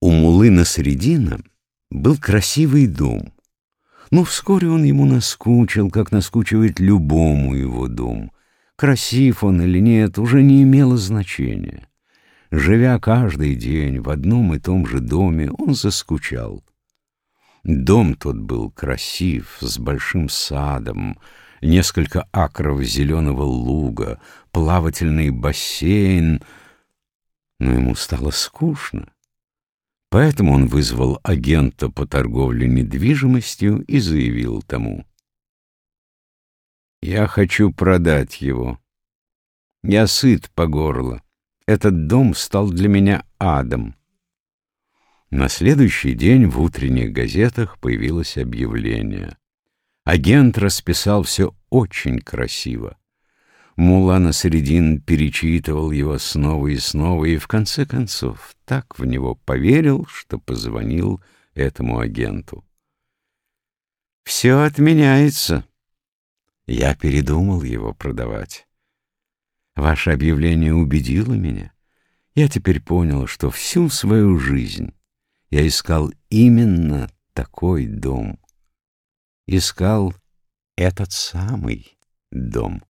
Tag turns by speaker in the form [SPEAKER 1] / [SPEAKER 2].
[SPEAKER 1] У Мулы Насредина был красивый дом, но вскоре он ему наскучил, как наскучивает любому его дом. Красив он или нет, уже не имело значения. Живя каждый день в одном и том же доме, он заскучал. Дом тот был красив, с большим садом, несколько акров зеленого луга, плавательный бассейн, но ему стало скучно. Поэтому он вызвал агента по торговле недвижимостью и заявил тому. «Я хочу продать его. Я сыт по горло. Этот дом стал для меня адом». На следующий день в утренних газетах появилось объявление. Агент расписал все очень красиво. Мула Насредин перечитывал его снова и снова, и в конце концов так в него поверил, что позвонил этому агенту. «Все отменяется». Я передумал его продавать. Ваше объявление убедило меня. Я теперь понял, что всю свою жизнь я искал именно такой дом. Искал этот самый дом.